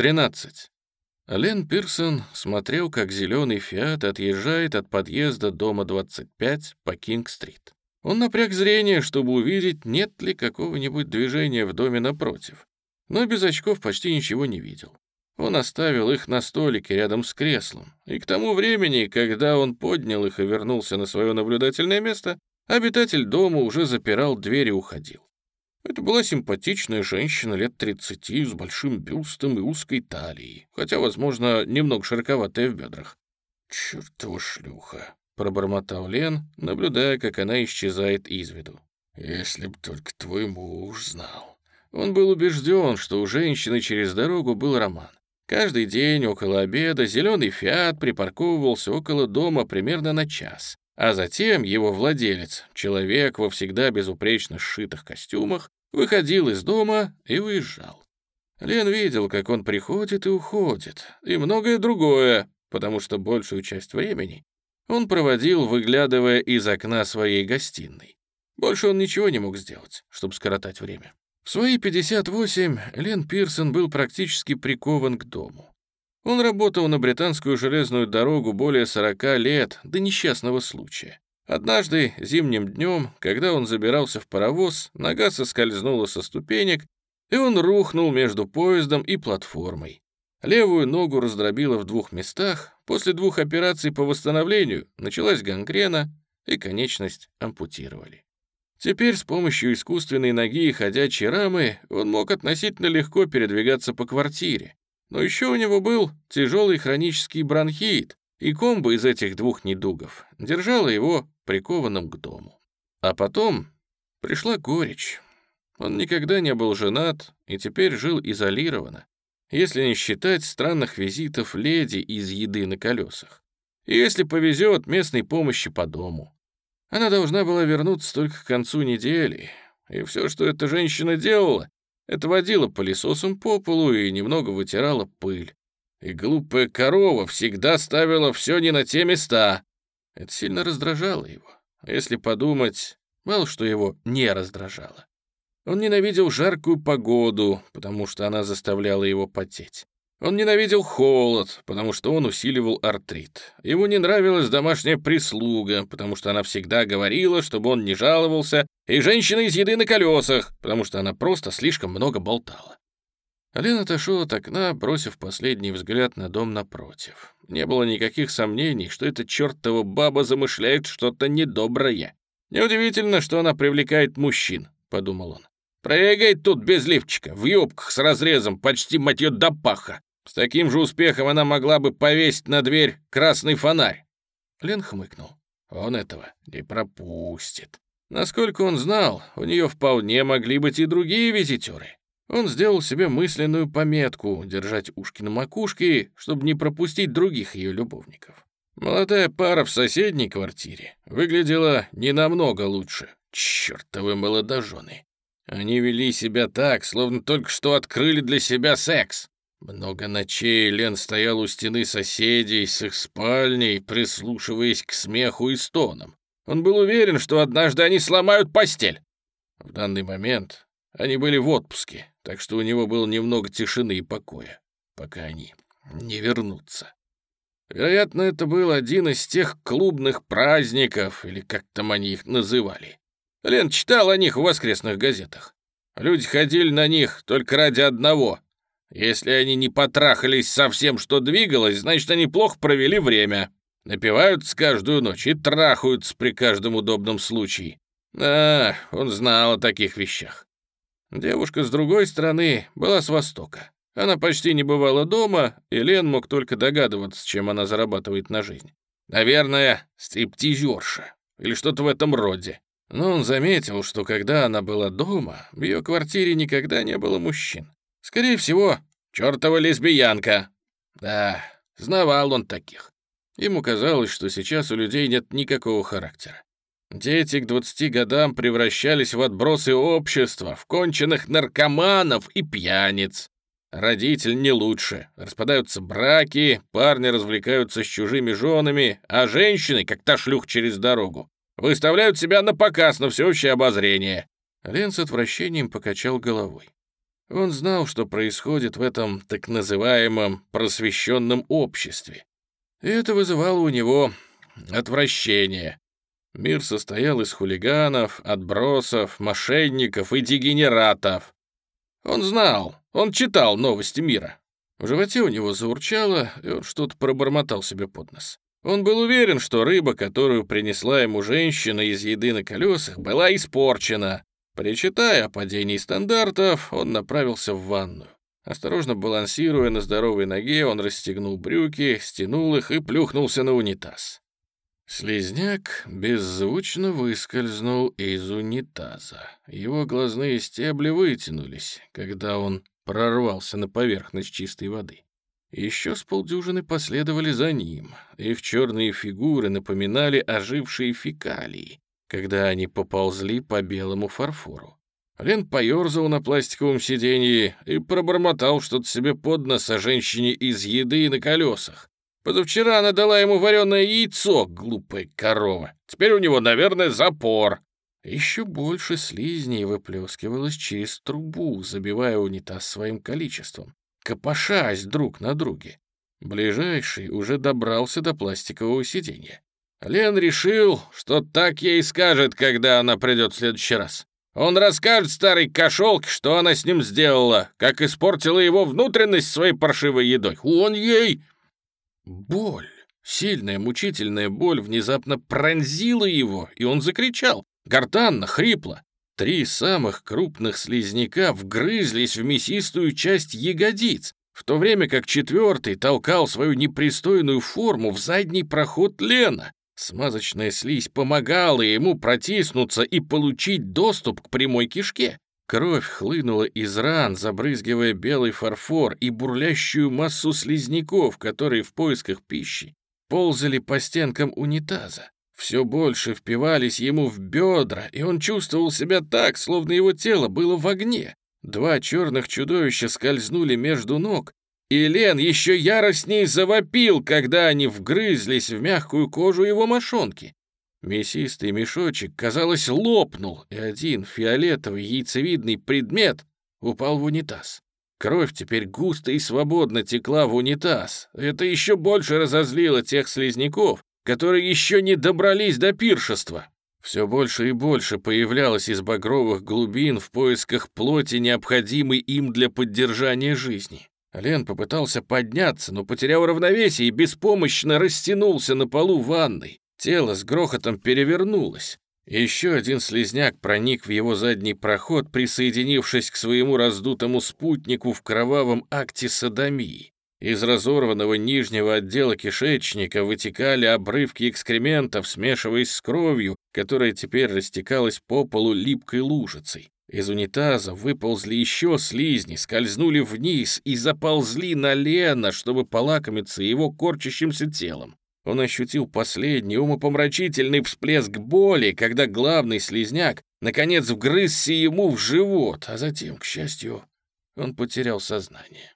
13. Лен Пирсон смотрел, как зеленый «Фиат» отъезжает от подъезда дома 25 по Кинг-стрит. Он напряг зрение, чтобы увидеть, нет ли какого-нибудь движения в доме напротив, но без очков почти ничего не видел. Он оставил их на столике рядом с креслом, и к тому времени, когда он поднял их и вернулся на свое наблюдательное место, обитатель дома уже запирал дверь и уходил. Это была симпатичная женщина лет 30 с большим бюстом и узкой талией, хотя, возможно, немного широковатая в бедрах. «Чертова шлюха!» — пробормотал Лен, наблюдая, как она исчезает из виду. «Если б только твой муж знал». Он был убежден, что у женщины через дорогу был роман. Каждый день около обеда зеленый «Фиат» припарковывался около дома примерно на час, а затем его владелец, человек во всегда безупречно сшитых костюмах, выходил из дома и уезжал. Лен видел, как он приходит и уходит, и многое другое, потому что большую часть времени он проводил, выглядывая из окна своей гостиной. Больше он ничего не мог сделать, чтобы скоротать время. В свои 58 Лен Пирсон был практически прикован к дому. Он работал на британскую железную дорогу более 40 лет до несчастного случая. Однажды, зимним днем, когда он забирался в паровоз, нога соскользнула со ступенек, и он рухнул между поездом и платформой. Левую ногу раздробило в двух местах, после двух операций по восстановлению началась гангрена, и конечность ампутировали. Теперь с помощью искусственной ноги и ходячей рамы он мог относительно легко передвигаться по квартире, но еще у него был тяжелый хронический бронхит, и комбо из этих двух недугов держала его прикованным к дому. А потом пришла горечь. Он никогда не был женат и теперь жил изолированно, если не считать странных визитов леди из еды на колесах. И если повезет, местной помощи по дому. Она должна была вернуться только к концу недели, и все, что эта женщина делала, это водила пылесосом по полу и немного вытирала пыль. И глупая корова всегда ставила все не на те места. Это сильно раздражало его. А если подумать, мало что его не раздражало. Он ненавидел жаркую погоду, потому что она заставляла его потеть. Он ненавидел холод, потому что он усиливал артрит. Ему не нравилась домашняя прислуга, потому что она всегда говорила, чтобы он не жаловался, и женщина из еды на колесах, потому что она просто слишком много болтала. Ален отошел от окна, бросив последний взгляд на дом напротив. Не было никаких сомнений, что эта чертова баба замышляет что-то недоброе. «Неудивительно, что она привлекает мужчин», — подумал он. «Прыгает тут без лифчика, в юбках с разрезом, почти, мать ее, до паха. С таким же успехом она могла бы повесить на дверь красный фонарь. Лен хмыкнул. Он этого не пропустит. Насколько он знал, у нее вполне могли быть и другие визитеры. Он сделал себе мысленную пометку держать ушки на макушке, чтобы не пропустить других ее любовников. Молодая пара в соседней квартире выглядела не намного лучше. Чёртовы молодожены. Они вели себя так, словно только что открыли для себя секс. Много ночей Лен стоял у стены соседей с их спальней, прислушиваясь к смеху и стонам. Он был уверен, что однажды они сломают постель. В данный момент они были в отпуске, так что у него было немного тишины и покоя, пока они не вернутся. Вероятно, это был один из тех клубных праздников, или как там они их называли. Лен читал о них в воскресных газетах. Люди ходили на них только ради одного если они не потрахались со всем, что двигалось, значит, они плохо провели время. Напиваются каждую ночь и трахаются при каждом удобном случае. Да, он знал о таких вещах. Девушка с другой стороны была с Востока. Она почти не бывала дома, и Лен мог только догадываться, чем она зарабатывает на жизнь. Наверное, стриптизерша или что-то в этом роде. Но он заметил, что когда она была дома, в ее квартире никогда не было мужчин. Скорее всего, чертова лесбиянка. Да, знавал он таких. Ему казалось, что сейчас у людей нет никакого характера. Дети к 20 годам превращались в отбросы общества, в конченных наркоманов и пьяниц. Родитель не лучше. Распадаются браки, парни развлекаются с чужими женами, а женщины, как та шлюх через дорогу, выставляют себя на показ на всеобщее обозрение. Лен с отвращением покачал головой. Он знал, что происходит в этом так называемом просвещенном обществе. И это вызывало у него отвращение. Мир состоял из хулиганов, отбросов, мошенников и дегенератов. Он знал, он читал новости мира. В животе у него заурчало, и он что-то пробормотал себе под нос. Он был уверен, что рыба, которую принесла ему женщина из еды на колесах, была испорчена. Причитая о падении стандартов, он направился в ванную. Осторожно балансируя на здоровой ноге, он расстегнул брюки, стянул их и плюхнулся на унитаз. Слизняк беззвучно выскользнул из унитаза. Его глазные стебли вытянулись, когда он прорвался на поверхность чистой воды. Еще с полдюжины последовали за ним. Их черные фигуры напоминали ожившие фекалии, когда они поползли по белому фарфору. Лен поерзал на пластиковом сиденье и пробормотал что-то себе под нос о женщине из еды на колесах. Позавчера она дала ему вареное яйцо, глупая корова. Теперь у него, наверное, запор. Еще больше слизней выплескивалось через трубу, забивая унитаз своим количеством, копошась друг на друге. Ближайший уже добрался до пластикового сиденья. Лен решил, что так ей скажет, когда она придет в следующий раз. Он расскажет старой кошелке, что она с ним сделала, как испортила его внутренность своей паршивой едой. Он ей... Боль, сильная мучительная боль внезапно пронзила его, и он закричал гортанно, хрипло. Три самых крупных слизняка вгрызлись в мясистую часть ягодиц, в то время как четвертый толкал свою непристойную форму в задний проход Лена. Смазочная слизь помогала ему протиснуться и получить доступ к прямой кишке. Кровь хлынула из ран, забрызгивая белый фарфор и бурлящую массу слизняков, которые в поисках пищи ползали по стенкам унитаза все больше впивались ему в бедра, и он чувствовал себя так, словно его тело было в огне. Два черных чудовища скользнули между ног, и Лен еще яростней завопил, когда они вгрызлись в мягкую кожу его мошонки. Мясистый мешочек, казалось, лопнул, и один фиолетовый яйцевидный предмет упал в унитаз. Кровь теперь густо и свободно текла в унитаз. Это еще больше разозлило тех слизняков, которые еще не добрались до пиршества. Все больше и больше появлялось из багровых глубин в поисках плоти, необходимой им для поддержания жизни. Лен попытался подняться, но потерял равновесие и беспомощно растянулся на полу ванной. Тело с грохотом перевернулось. Еще один слезняк проник в его задний проход, присоединившись к своему раздутому спутнику в кровавом акте садомии. Из разорванного нижнего отдела кишечника вытекали обрывки экскрементов, смешиваясь с кровью, которая теперь растекалась по полу липкой лужицей. Из унитаза выползли еще слизни, скользнули вниз и заползли на Лена, чтобы полакомиться его корчащимся телом. Он ощутил последний умопомрачительный всплеск боли, когда главный слизняк наконец вгрызся ему в живот, а затем, к счастью, он потерял сознание.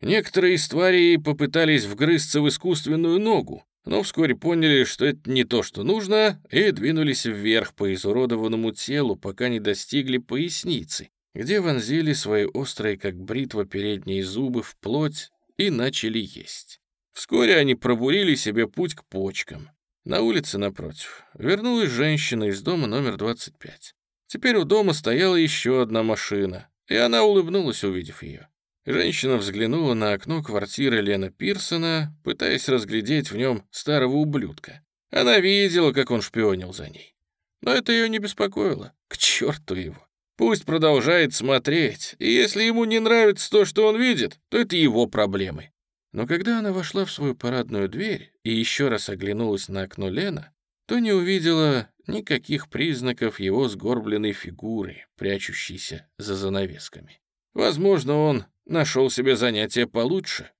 Некоторые из тварей попытались вгрызться в искусственную ногу, но вскоре поняли, что это не то, что нужно, и двинулись вверх по изуродованному телу, пока не достигли поясницы, где вонзили свои острые, как бритва, передние зубы в плоть и начали есть. Вскоре они пробурили себе путь к почкам. На улице напротив вернулась женщина из дома номер 25. Теперь у дома стояла еще одна машина, и она улыбнулась, увидев ее. Женщина взглянула на окно квартиры Лена Пирсона, пытаясь разглядеть в нем старого ублюдка. Она видела, как он шпионил за ней. Но это ее не беспокоило. К черту его. Пусть продолжает смотреть, и если ему не нравится то, что он видит, то это его проблемы. Но когда она вошла в свою парадную дверь и еще раз оглянулась на окно Лена, то не увидела никаких признаков его сгорбленной фигуры, прячущейся за занавесками. Возможно, он нашел себе занятие получше,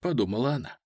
подумала она.